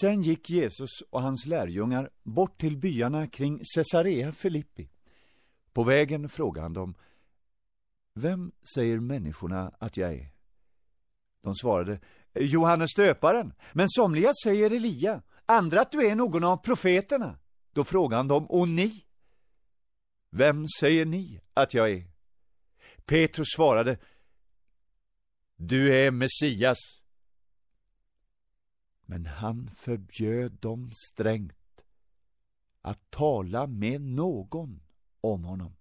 Sen gick Jesus och hans lärjungar bort till byarna kring Caesarea Filippi. På vägen frågade han dem, Vem säger människorna att jag är? De svarade, Johannes döparen, men somliga säger Elia, andra att du är någon av profeterna. Då frågade han dem, och ni? Vem säger ni att jag är? Petrus svarade, Du är Messias. Men han förbjöd dem strängt att tala med någon om honom.